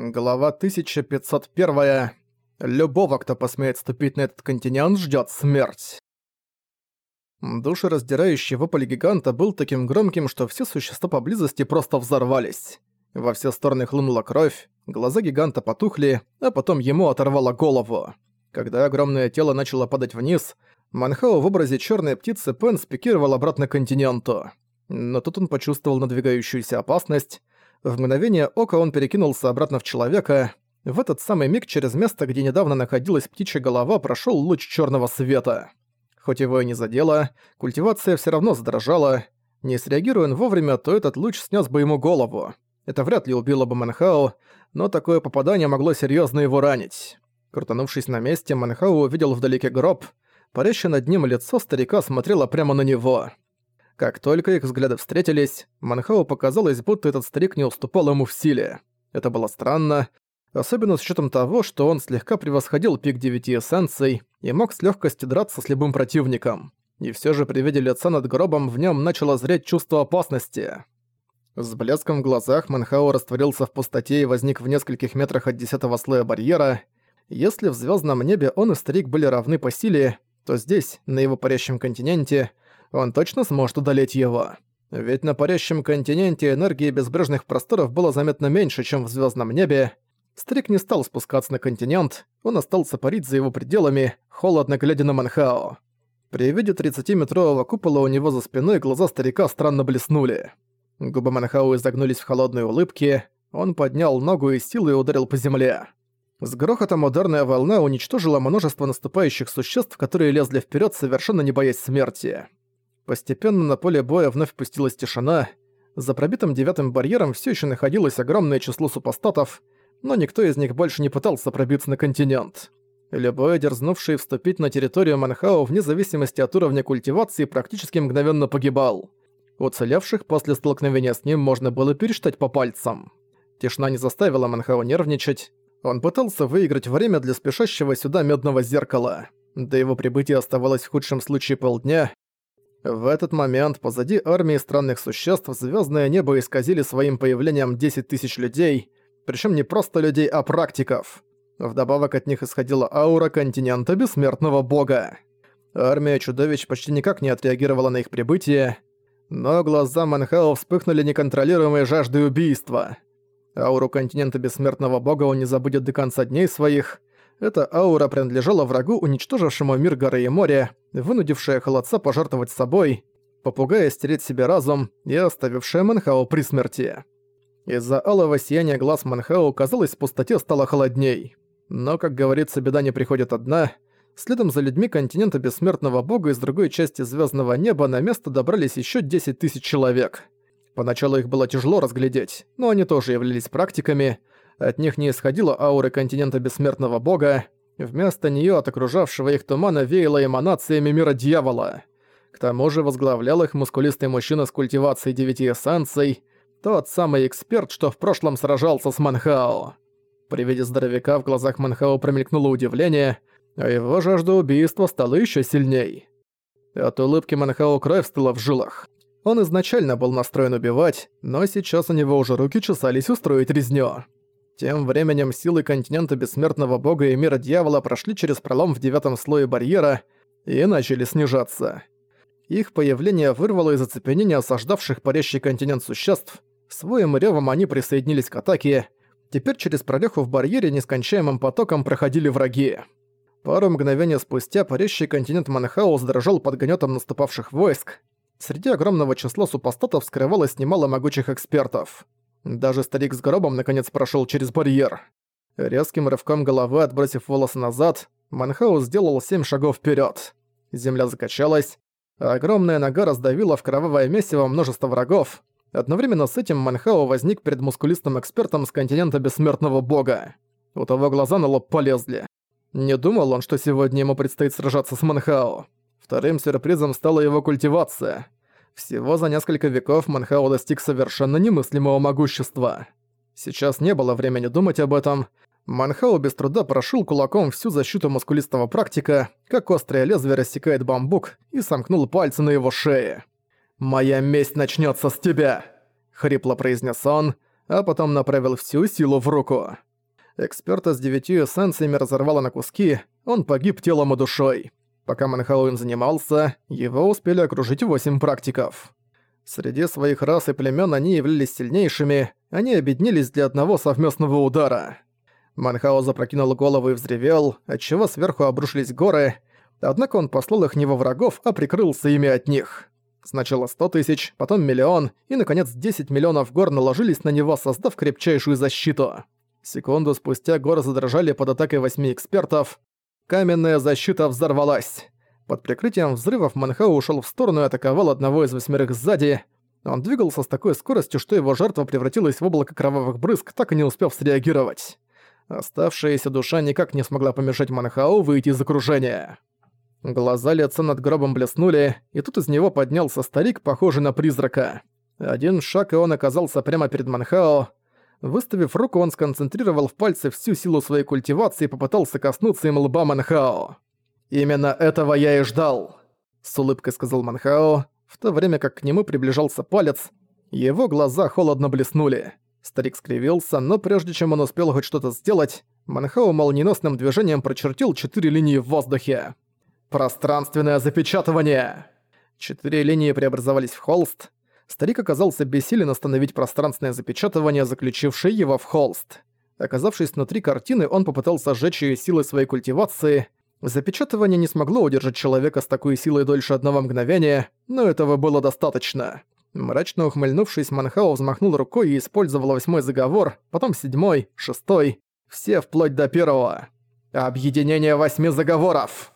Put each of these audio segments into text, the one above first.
Глава 1501. Любого, кто посмеет ступить на этот континент, ждет смерть. Душераздирающий вопль гиганта был таким громким, что все существа поблизости просто взорвались. Во все стороны хлынула кровь, глаза гиганта потухли, а потом ему оторвало голову. Когда огромное тело начало падать вниз, Манхао в образе черной птицы Пен спикировал обратно к континенту. Но тут он почувствовал надвигающуюся опасность, в мгновение ока он перекинулся обратно в человека. В этот самый миг через место, где недавно находилась птичья голова, прошел луч черного света. Хоть его и не задело, культивация все равно задрожала. Не среагируя он вовремя, то этот луч снес бы ему голову. Это вряд ли убило бы Манхао, но такое попадание могло серьезно его ранить. Крутанувшись на месте, Манхао увидел вдалеке гроб. Парящее над ним лицо старика смотрело прямо на него. Как только их взгляды встретились, Манхау показалось, будто этот старик не уступал ему в силе. Это было странно, особенно с учетом того, что он слегка превосходил пик девяти эссенций и мог с легкостью драться с любым противником. И все же при виде лица над гробом в нем начало зреть чувство опасности. С блеском в глазах Манхао растворился в пустоте и возник в нескольких метрах от десятого слоя барьера. Если в звездном небе он и старик были равны по силе, то здесь, на его парящем континенте, он точно сможет удалить его. Ведь на парящем континенте энергии безбрежных просторов было заметно меньше, чем в звездном небе. Стрик не стал спускаться на континент, он остался парить за его пределами, холодно глядя на Манхао. При виде 30-метрового купола у него за спиной глаза старика странно блеснули. Губы Манхао изогнулись в холодной улыбке, он поднял ногу и силой ударил по земле. С грохотом ударная волна уничтожила множество наступающих существ, которые лезли вперед, совершенно не боясь смерти. Постепенно на поле боя вновь пустилась тишина. За пробитым девятым барьером все еще находилось огромное число супостатов, но никто из них больше не пытался пробиться на континент. Любой, дерзнувший вступить на территорию Манхао вне зависимости от уровня культивации, практически мгновенно погибал. Уцелевших после столкновения с ним можно было пересчитать по пальцам. Тишина не заставила Манхао нервничать. Он пытался выиграть время для спешащего сюда медного зеркала. До его прибытия оставалось в худшем случае полдня, в этот момент позади армии странных существ звездное небо исказили своим появлением 10 тысяч людей, причем не просто людей, а практиков. Вдобавок от них исходила аура континента бессмертного бога. Армия чудовищ почти никак не отреагировала на их прибытие, но глаза Манхао вспыхнули неконтролируемой жаждой убийства. Ауру континента бессмертного бога он не забудет до конца дней своих, эта аура принадлежала врагу, уничтожившему мир горы и моря, вынудившая холодца пожертвовать собой, попугая стереть себе разум и оставившая Манхао при смерти. Из-за алого сияния глаз Манхао, казалось, в пустоте стало холодней. Но, как говорится, беда не приходит одна. Следом за людьми континента бессмертного бога из другой части звездного неба на место добрались еще 10 тысяч человек. Поначалу их было тяжело разглядеть, но они тоже являлись практиками, от них не исходила аура континента бессмертного бога, вместо нее от окружавшего их тумана веяло эманациями мира дьявола. К тому же возглавлял их мускулистый мужчина с культивацией девяти эссенций, тот самый эксперт, что в прошлом сражался с Манхао. При виде здоровяка в глазах Манхао промелькнуло удивление, а его жажда убийства стала еще сильней. От улыбки Манхао кровь стыла в жилах. Он изначально был настроен убивать, но сейчас у него уже руки чесались устроить резню. Тем временем силы континента бессмертного бога и мира дьявола прошли через пролом в девятом слое барьера и начали снижаться. Их появление вырвало из оцепенения осаждавших парящий континент существ. Своим ревом они присоединились к атаке. Теперь через прореху в барьере нескончаемым потоком проходили враги. Пару мгновений спустя парящий континент Манхаус дрожал под гнетом наступавших войск. Среди огромного числа супостатов скрывалось немало могучих экспертов. Даже старик с гробом наконец прошел через барьер. Резким рывком головы, отбросив волосы назад, Манхаус сделал семь шагов вперед. Земля закачалась, огромная нога раздавила в кровавое месиво множество врагов. Одновременно с этим Манхао возник перед мускулистым экспертом с континента бессмертного бога. У того глаза на лоб полезли. Не думал он, что сегодня ему предстоит сражаться с Манхао. Вторым сюрпризом стала его культивация. Всего за несколько веков Манхао достиг совершенно немыслимого могущества. Сейчас не было времени думать об этом. Манхао без труда прошил кулаком всю защиту мускулистого практика, как острое лезвие рассекает бамбук, и сомкнул пальцы на его шее. «Моя месть начнется с тебя!» — хрипло произнес он, а потом направил всю силу в руку. Эксперта с девятью эссенциями разорвало на куски, он погиб телом и душой. Пока Манхау им занимался, его успели окружить восемь практиков. Среди своих рас и племен они являлись сильнейшими, они объединились для одного совместного удара. Манхао запрокинул голову и взревел, отчего сверху обрушились горы, однако он послал их не во врагов, а прикрылся ими от них. Сначала 100 тысяч, потом миллион, и, наконец, 10 миллионов гор наложились на него, создав крепчайшую защиту. Секунду спустя горы задрожали под атакой восьми экспертов. Каменная защита взорвалась. Под прикрытием взрывов Манхау ушел в сторону и атаковал одного из восьмерых сзади. Он двигался с такой скоростью, что его жертва превратилась в облако кровавых брызг, так и не успев среагировать. Оставшаяся душа никак не смогла помешать Манхау выйти из окружения. Глаза лица над гробом блеснули, и тут из него поднялся старик, похожий на призрака. Один шаг, и он оказался прямо перед Манхао. Выставив руку, он сконцентрировал в пальце всю силу своей культивации и попытался коснуться им лба Манхао. «Именно этого я и ждал», — с улыбкой сказал Манхао, в то время как к нему приближался палец, его глаза холодно блеснули. Старик скривился, но прежде чем он успел хоть что-то сделать, Манхао молниеносным движением прочертил четыре линии в воздухе. «Пространственное запечатывание!» Четыре линии преобразовались в холст. Старик оказался бессилен остановить пространственное запечатывание, заключившее его в холст. Оказавшись внутри картины, он попытался сжечь ее силой своей культивации. Запечатывание не смогло удержать человека с такой силой дольше одного мгновения, но этого было достаточно. Мрачно ухмыльнувшись, Манхао взмахнул рукой и использовал восьмой заговор, потом седьмой, шестой, все вплоть до первого. «Объединение восьми заговоров!»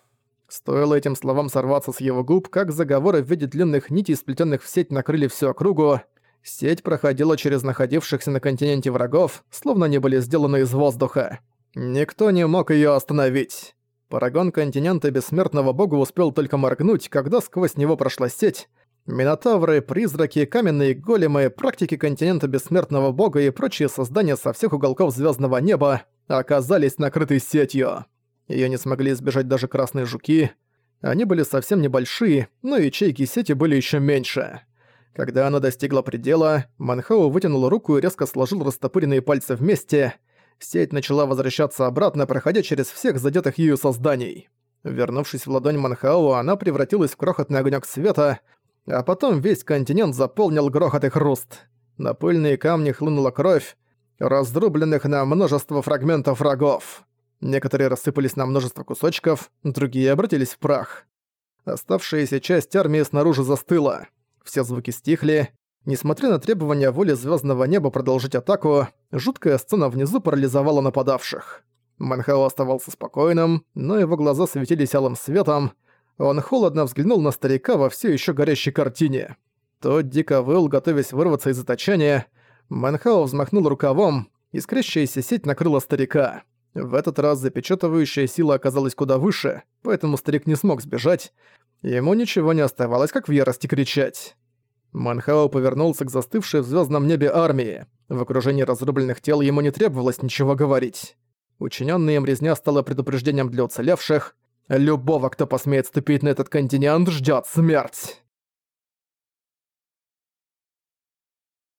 Стоило этим словам сорваться с его губ, как заговоры в виде длинных нитей, сплетенных в сеть, накрыли всю округу. Сеть проходила через находившихся на континенте врагов, словно они были сделаны из воздуха. Никто не мог ее остановить. Парагон континента бессмертного бога успел только моргнуть, когда сквозь него прошла сеть, Минотавры, призраки, каменные големы, практики континента бессмертного бога и прочие создания со всех уголков звездного неба оказались накрыты сетью. Её не смогли избежать даже красные жуки. Они были совсем небольшие, но ячейки сети были ещё меньше. Когда она достигла предела, Манхау вытянул руку и резко сложил растопыренные пальцы вместе. Сеть начала возвращаться обратно, проходя через всех задетых ею созданий. Вернувшись в ладонь Манхау, она превратилась в крохотный огонёк света, а потом весь континент заполнил грохот и хруст. На пыльные камни хлынула кровь, раздрубленных на множество фрагментов врагов. Некоторые рассыпались на множество кусочков, другие обратились в прах. Оставшаяся часть армии снаружи застыла. Все звуки стихли. Несмотря на требования воли звездного неба продолжить атаку, жуткая сцена внизу парализовала нападавших. Манхао оставался спокойным, но его глаза светились алым светом, он холодно взглянул на старика во все еще горящей картине. Тот дико выл, готовясь вырваться из заточения. Манхао взмахнул рукавом, искрящаяся сеть накрыла старика. В этот раз запечатывающая сила оказалась куда выше, поэтому старик не смог сбежать. Ему ничего не оставалось, как в ярости кричать. Манхао повернулся к застывшей в звездном небе армии. В окружении разрубленных тел ему не требовалось ничего говорить. Учиненная им резня стала предупреждением для уцелевших, Любого, кто посмеет ступить на этот континент, ждет смерть.